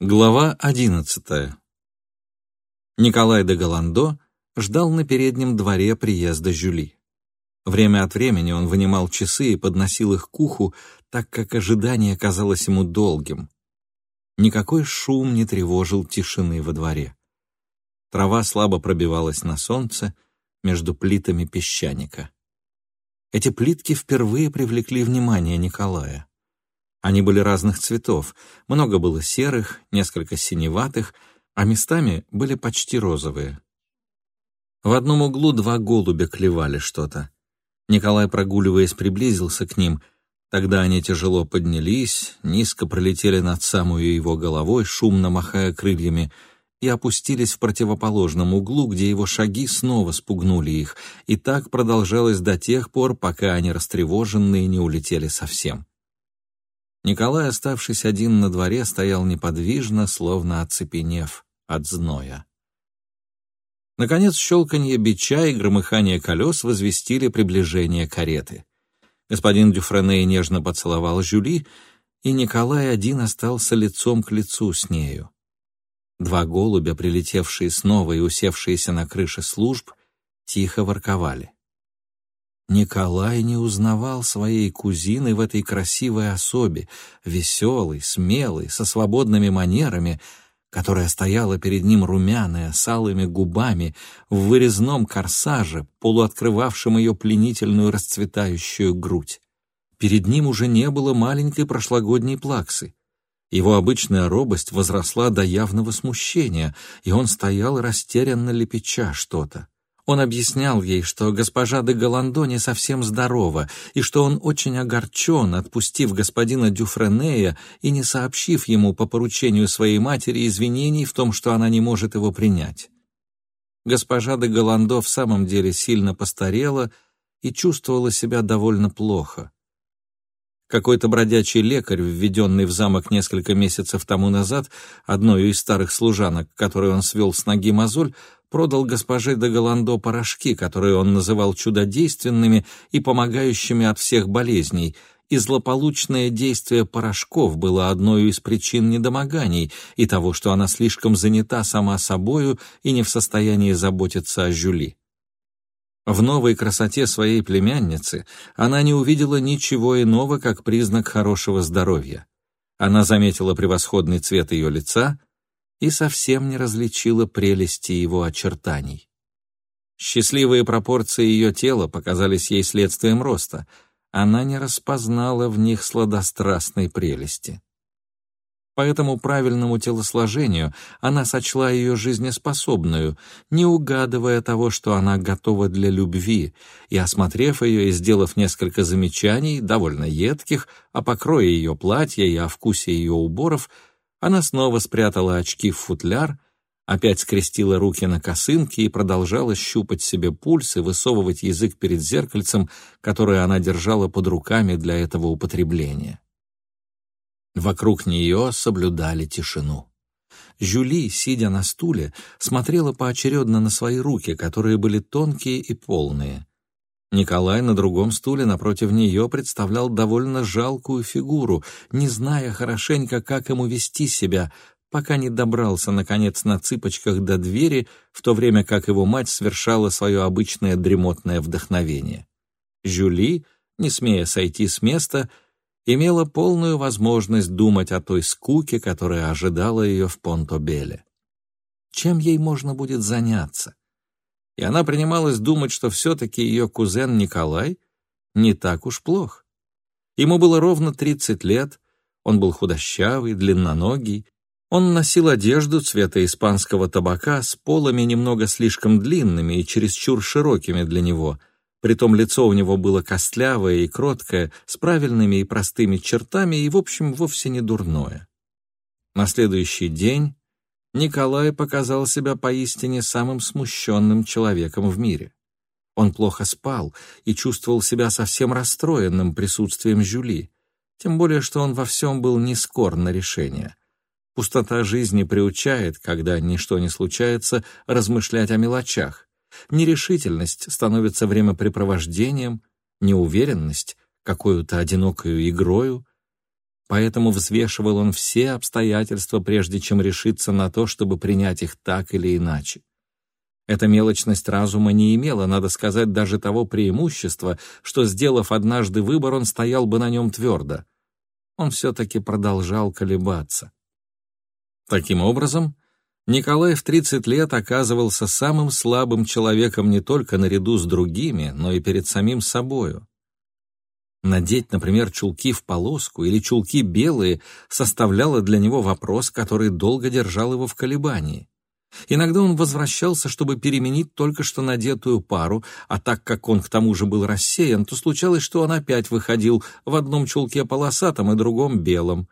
Глава одиннадцатая. Николай де Голландо ждал на переднем дворе приезда Жюли. Время от времени он вынимал часы и подносил их к уху, так как ожидание казалось ему долгим. Никакой шум не тревожил тишины во дворе. Трава слабо пробивалась на солнце между плитами песчаника. Эти плитки впервые привлекли внимание Николая. Они были разных цветов, много было серых, несколько синеватых, а местами были почти розовые. В одном углу два голубя клевали что-то. Николай, прогуливаясь, приблизился к ним. Тогда они тяжело поднялись, низко пролетели над самую его головой, шумно махая крыльями, и опустились в противоположном углу, где его шаги снова спугнули их, и так продолжалось до тех пор, пока они растревоженные не улетели совсем. Николай, оставшись один на дворе, стоял неподвижно, словно оцепенев от зноя. Наконец, щелканье бича и громыхание колес возвестили приближение кареты. Господин Дюфрене нежно поцеловал Жюли, и Николай один остался лицом к лицу с нею. Два голубя, прилетевшие снова и усевшиеся на крыше служб, тихо ворковали. Николай не узнавал своей кузины в этой красивой особе, веселой, смелой, со свободными манерами, которая стояла перед ним румяная, с алыми губами, в вырезном корсаже, полуоткрывавшем ее пленительную расцветающую грудь. Перед ним уже не было маленькой прошлогодней плаксы. Его обычная робость возросла до явного смущения, и он стоял растерянно лепеча что-то. Он объяснял ей, что госпожа де Голландо не совсем здорова, и что он очень огорчен, отпустив господина Дюфренея и не сообщив ему по поручению своей матери извинений в том, что она не может его принять. Госпожа де Голландо в самом деле сильно постарела и чувствовала себя довольно плохо. Какой-то бродячий лекарь, введенный в замок несколько месяцев тому назад, одной из старых служанок, которой он свел с ноги мозоль, продал госпоже де Голландо порошки, которые он называл чудодейственными и помогающими от всех болезней, и злополучное действие порошков было одной из причин недомоганий и того, что она слишком занята сама собою и не в состоянии заботиться о Жюли. В новой красоте своей племянницы она не увидела ничего иного, как признак хорошего здоровья. Она заметила превосходный цвет ее лица, и совсем не различила прелести его очертаний. Счастливые пропорции ее тела показались ей следствием роста. Она не распознала в них сладострастной прелести. По этому правильному телосложению она сочла ее жизнеспособную, не угадывая того, что она готова для любви, и, осмотрев ее и сделав несколько замечаний, довольно едких, о покрое ее платья и о вкусе ее уборов, она снова спрятала очки в футляр, опять скрестила руки на косынке и продолжала щупать себе пульс и высовывать язык перед зеркальцем, которое она держала под руками для этого употребления. Вокруг нее соблюдали тишину. Жюли, сидя на стуле, смотрела поочередно на свои руки, которые были тонкие и полные. Николай на другом стуле напротив нее представлял довольно жалкую фигуру, не зная хорошенько, как ему вести себя, пока не добрался, наконец, на цыпочках до двери, в то время как его мать совершала свое обычное дремотное вдохновение. Жюли, не смея сойти с места, имела полную возможность думать о той скуке, которая ожидала ее в Понтобеле. Чем ей можно будет заняться? И она принималась думать, что все-таки ее кузен Николай не так уж плох. Ему было ровно 30 лет, он был худощавый, длинноногий, он носил одежду цвета испанского табака с полами немного слишком длинными и чересчур широкими для него, притом лицо у него было костлявое и кроткое, с правильными и простыми чертами и, в общем, вовсе не дурное. На следующий день Николай показал себя поистине самым смущенным человеком в мире. Он плохо спал и чувствовал себя совсем расстроенным присутствием Жюли, тем более что он во всем был не скор на решение. Пустота жизни приучает, когда ничто не случается, размышлять о мелочах. Нерешительность становится времяпрепровождением, неуверенность — какой-то одинокою игрою. Поэтому взвешивал он все обстоятельства, прежде чем решиться на то, чтобы принять их так или иначе. Эта мелочность разума не имела, надо сказать, даже того преимущества, что, сделав однажды выбор, он стоял бы на нем твердо. Он все-таки продолжал колебаться. Таким образом, Николай в 30 лет оказывался самым слабым человеком не только наряду с другими, но и перед самим собою. Надеть, например, чулки в полоску или чулки белые составляло для него вопрос, который долго держал его в колебании. Иногда он возвращался, чтобы переменить только что надетую пару, а так как он к тому же был рассеян, то случалось, что он опять выходил в одном чулке полосатом и другом белом.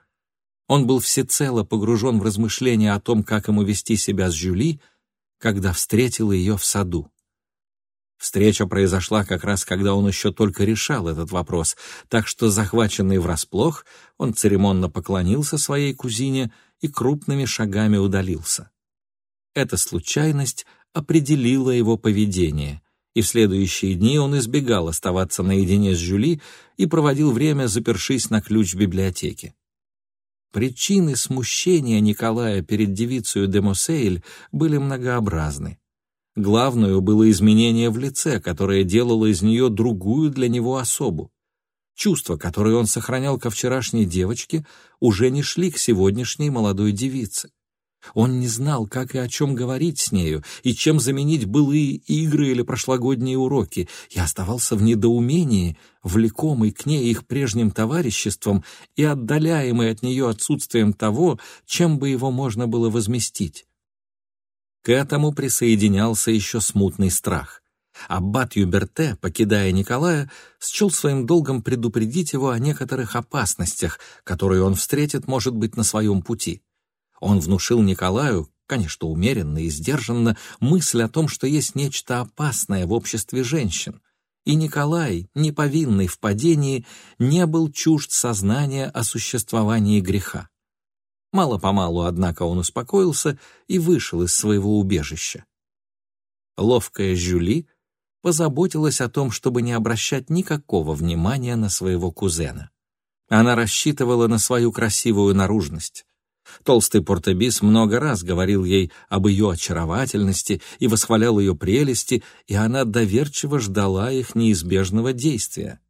Он был всецело погружен в размышления о том, как ему вести себя с Жюли, когда встретил ее в саду. Встреча произошла как раз, когда он еще только решал этот вопрос, так что, захваченный врасплох, он церемонно поклонился своей кузине и крупными шагами удалился. Эта случайность определила его поведение, и в следующие дни он избегал оставаться наедине с Жюли и проводил время, запершись на ключ в библиотеке. Причины смущения Николая перед девицей де Мосейль были многообразны. Главную было изменение в лице, которое делало из нее другую для него особу. Чувства, которые он сохранял ко вчерашней девочке, уже не шли к сегодняшней молодой девице. Он не знал, как и о чем говорить с нею, и чем заменить былые игры или прошлогодние уроки, и оставался в недоумении, влекомый к ней их прежним товариществом и отдаляемый от нее отсутствием того, чем бы его можно было возместить. К этому присоединялся еще смутный страх. Аббат Юберте, покидая Николая, счел своим долгом предупредить его о некоторых опасностях, которые он встретит, может быть, на своем пути. Он внушил Николаю, конечно, умеренно и сдержанно, мысль о том, что есть нечто опасное в обществе женщин. И Николай, не повинный в падении, не был чужд сознания о существовании греха. Мало-помалу, однако, он успокоился и вышел из своего убежища. Ловкая Жюли позаботилась о том, чтобы не обращать никакого внимания на своего кузена. Она рассчитывала на свою красивую наружность. Толстый Портебис много раз говорил ей об ее очаровательности и восхвалял ее прелести, и она доверчиво ждала их неизбежного действия.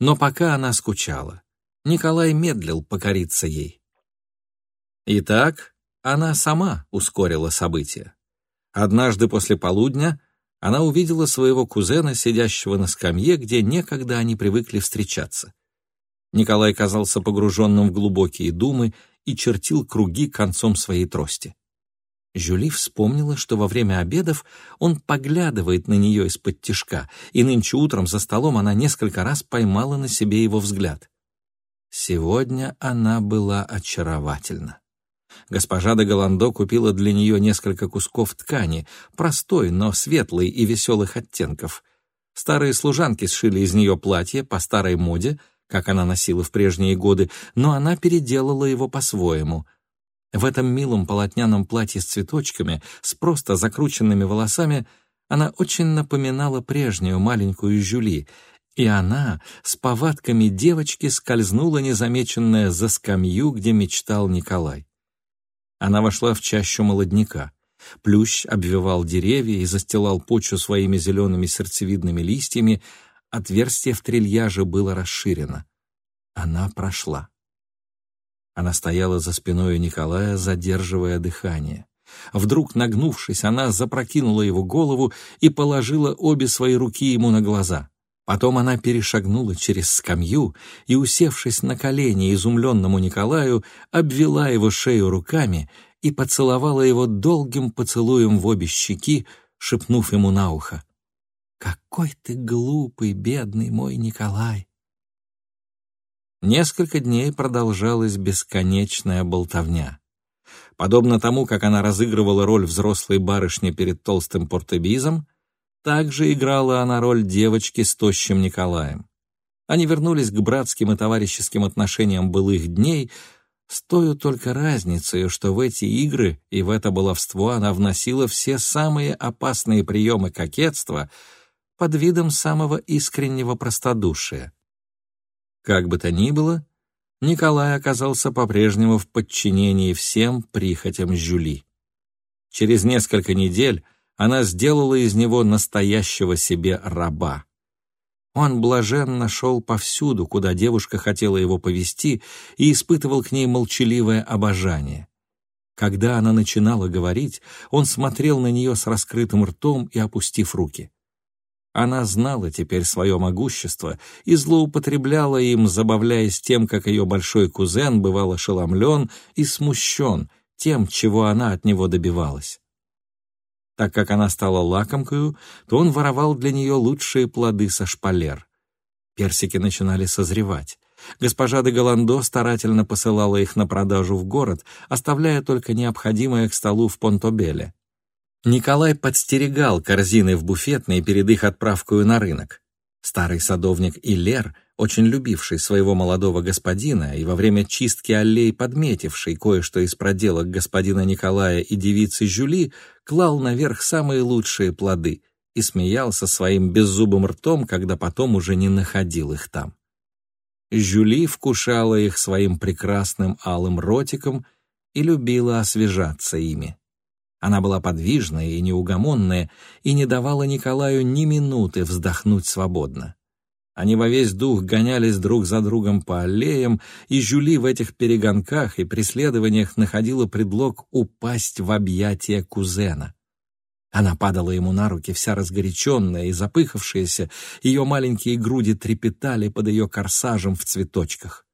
Но пока она скучала, Николай медлил покориться ей. Итак, она сама ускорила события. Однажды после полудня она увидела своего кузена, сидящего на скамье, где некогда они привыкли встречаться. Николай казался погруженным в глубокие думы и чертил круги концом своей трости. Жюли вспомнила, что во время обедов он поглядывает на нее из-под тишка, и нынче утром за столом она несколько раз поймала на себе его взгляд. Сегодня она была очаровательна. Госпожа де Голландо купила для нее несколько кусков ткани, простой, но светлой и веселых оттенков. Старые служанки сшили из нее платье по старой моде — как она носила в прежние годы, но она переделала его по-своему. В этом милом полотняном платье с цветочками, с просто закрученными волосами, она очень напоминала прежнюю маленькую Жюли, и она с повадками девочки скользнула незамеченная за скамью, где мечтал Николай. Она вошла в чащу молодняка. Плющ обвивал деревья и застилал почву своими зелеными сердцевидными листьями, Отверстие в трильяже было расширено. Она прошла. Она стояла за спиной Николая, задерживая дыхание. Вдруг, нагнувшись, она запрокинула его голову и положила обе свои руки ему на глаза. Потом она перешагнула через скамью и, усевшись на колени изумленному Николаю, обвела его шею руками и поцеловала его долгим поцелуем в обе щеки, шепнув ему на ухо. Какой ты глупый, бедный мой Николай! Несколько дней продолжалась бесконечная болтовня. Подобно тому, как она разыгрывала роль взрослой барышни перед толстым портебизом, также играла она роль девочки с тощим Николаем. Они вернулись к братским и товарищеским отношениям былых дней, с той только разницей, что в эти игры и в это баловство она вносила все самые опасные приемы кокетства — под видом самого искреннего простодушия. Как бы то ни было, Николай оказался по-прежнему в подчинении всем прихотям Жюли. Через несколько недель она сделала из него настоящего себе раба. Он блаженно шел повсюду, куда девушка хотела его повести, и испытывал к ней молчаливое обожание. Когда она начинала говорить, он смотрел на нее с раскрытым ртом и опустив руки. Она знала теперь свое могущество и злоупотребляла им, забавляясь тем, как ее большой кузен бывал ошеломлен и смущен тем, чего она от него добивалась. Так как она стала лакомкою, то он воровал для нее лучшие плоды со шпалер. Персики начинали созревать. Госпожа де Голландо старательно посылала их на продажу в город, оставляя только необходимое к столу в Понтобеле. Николай подстерегал корзины в буфетной перед их отправкой на рынок. Старый садовник Илер, очень любивший своего молодого господина и во время чистки аллей подметивший кое-что из проделок господина Николая и девицы Жюли, клал наверх самые лучшие плоды и смеялся своим беззубым ртом, когда потом уже не находил их там. Жюли вкушала их своим прекрасным алым ротиком и любила освежаться ими. Она была подвижная и неугомонная и не давала Николаю ни минуты вздохнуть свободно. Они во весь дух гонялись друг за другом по аллеям, и Жюли в этих перегонках и преследованиях находила предлог упасть в объятия кузена. Она падала ему на руки, вся разгоряченная и запыхавшаяся, ее маленькие груди трепетали под ее корсажем в цветочках.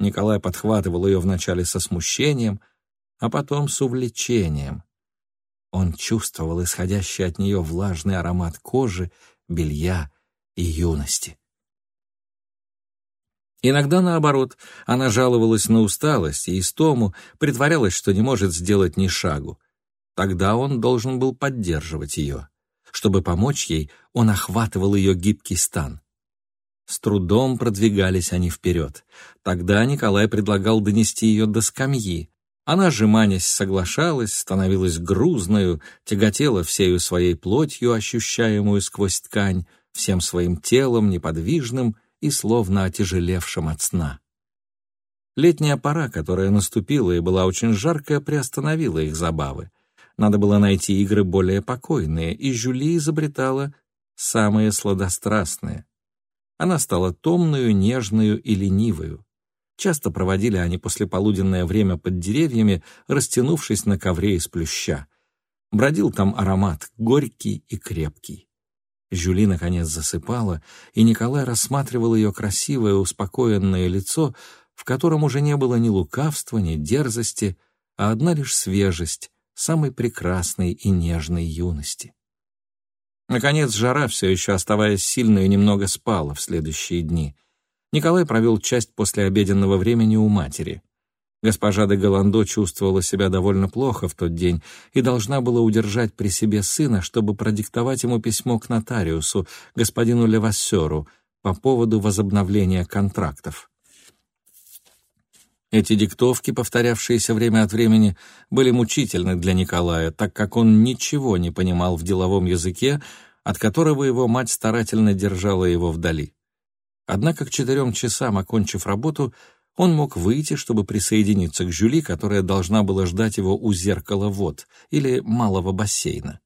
Николай подхватывал ее вначале со смущением, а потом с увлечением. Он чувствовал исходящий от нее влажный аромат кожи, белья и юности. Иногда, наоборот, она жаловалась на усталость и истому, притворялась, что не может сделать ни шагу. Тогда он должен был поддерживать ее. Чтобы помочь ей, он охватывал ее гибкий стан. С трудом продвигались они вперед. Тогда Николай предлагал донести ее до скамьи, она, жеманясь, соглашалась, становилась грузною, тяготела всею своей плотью, ощущаемую сквозь ткань, всем своим телом неподвижным и словно отяжелевшим от сна. Летняя пора, которая наступила и была очень жаркая, приостановила их забавы. Надо было найти игры более покойные, и Жюли изобретала самые сладострастные. Она стала томную, нежную и ленивую. Часто проводили они послеполуденное время под деревьями, растянувшись на ковре из плюща. Бродил там аромат, горький и крепкий. Жюли, наконец, засыпала, и Николай рассматривал ее красивое, успокоенное лицо, в котором уже не было ни лукавства, ни дерзости, а одна лишь свежесть, самой прекрасной и нежной юности. Наконец, жара, все еще оставаясь сильной, немного спала в следующие дни. Николай провел часть послеобеденного времени у матери. Госпожа де Голландо чувствовала себя довольно плохо в тот день и должна была удержать при себе сына, чтобы продиктовать ему письмо к нотариусу, господину Левассеру, по поводу возобновления контрактов. Эти диктовки, повторявшиеся время от времени, были мучительны для Николая, так как он ничего не понимал в деловом языке, от которого его мать старательно держала его вдали. Однако к четырем часам, окончив работу, он мог выйти, чтобы присоединиться к Жюли, которая должна была ждать его у зеркала вод или малого бассейна.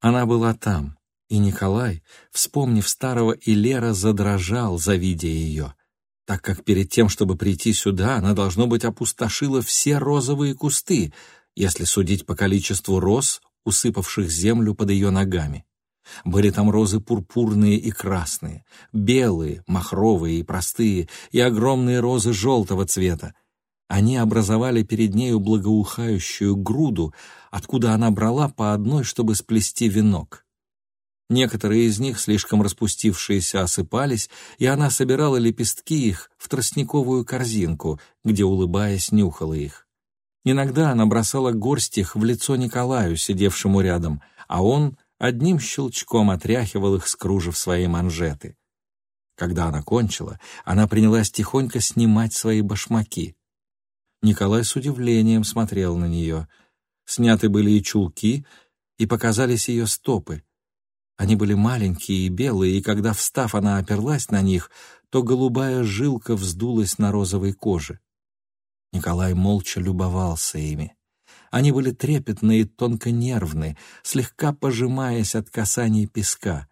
Она была там, и Николай, вспомнив старого Илера, задрожал, завидя ее, так как перед тем, чтобы прийти сюда, она, должно быть, опустошила все розовые кусты, если судить по количеству роз, усыпавших землю под ее ногами. Были там розы пурпурные и красные, белые, махровые и простые, и огромные розы желтого цвета. Они образовали перед нею благоухающую груду, откуда она брала по одной, чтобы сплести венок. Некоторые из них, слишком распустившиеся, осыпались, и она собирала лепестки их в тростниковую корзинку, где, улыбаясь, нюхала их. Иногда она бросала горсть их в лицо Николаю, сидевшему рядом, а он одним щелчком отряхивал их с кружев своей манжеты. Когда она кончила, она принялась тихонько снимать свои башмаки. Николай с удивлением смотрел на нее. Сняты были и чулки, и показались ее стопы. Они были маленькие и белые, и когда, встав, она оперлась на них, то голубая жилка вздулась на розовой коже. Николай молча любовался ими. Они были трепетные и тонко нервны, слегка пожимаясь от касаний песка.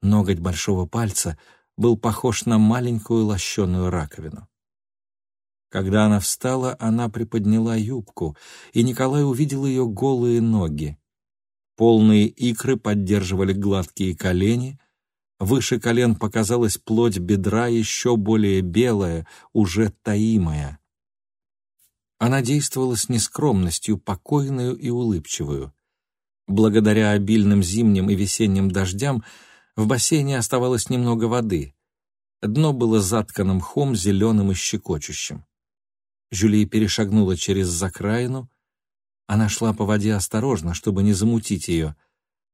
Ноготь большого пальца был похож на маленькую лощеную раковину. Когда она встала, она приподняла юбку, и Николай увидел ее голые ноги. Полные икры поддерживали гладкие колени, выше колен показалась плоть бедра еще более белая, уже таимая. Она действовала с нескромностью, покойную и улыбчивую. Благодаря обильным зимним и весенним дождям в бассейне оставалось немного воды. Дно было заткано мхом, зеленым и щекочущим. Жюли перешагнула через закраину. Она шла по воде осторожно, чтобы не замутить ее.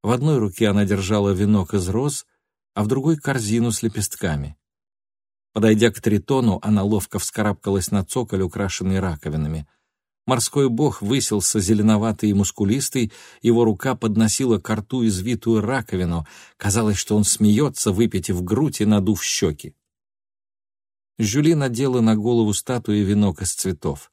В одной руке она держала венок из роз, а в другой — корзину с лепестками. Подойдя к тритону, она ловко вскарабкалась на цоколь, украшенный раковинами. Морской бог высился зеленоватый и мускулистый, его рука подносила к рту извитую раковину. Казалось, что он смеется, выпитив грудь и надув щеки. Жюли надела на голову статуи венок из цветов.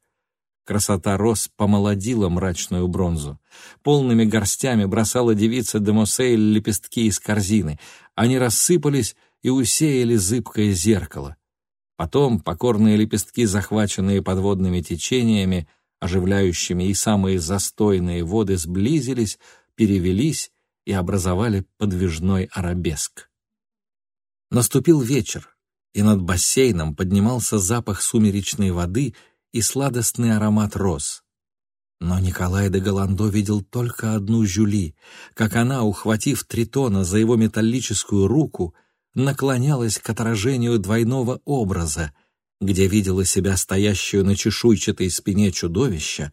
Красота роз помолодила мрачную бронзу. Полными горстями бросала девица де Мосейль лепестки из корзины. Они рассыпались и усеяли зыбкое зеркало. Потом покорные лепестки, захваченные подводными течениями, оживляющими и самые застойные воды, сблизились, перевелись и образовали подвижной арабеск. Наступил вечер и над бассейном поднимался запах сумеречной воды и сладостный аромат роз. Но Николай де Голландо видел только одну Жюли, как она, ухватив Тритона за его металлическую руку, наклонялась к отражению двойного образа, где видела себя стоящую на чешуйчатой спине чудовища,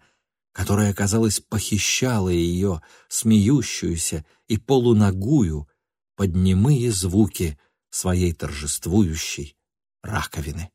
которое, казалось, похищало ее, смеющуюся и полуногую, под немые звуки — своей торжествующей раковины.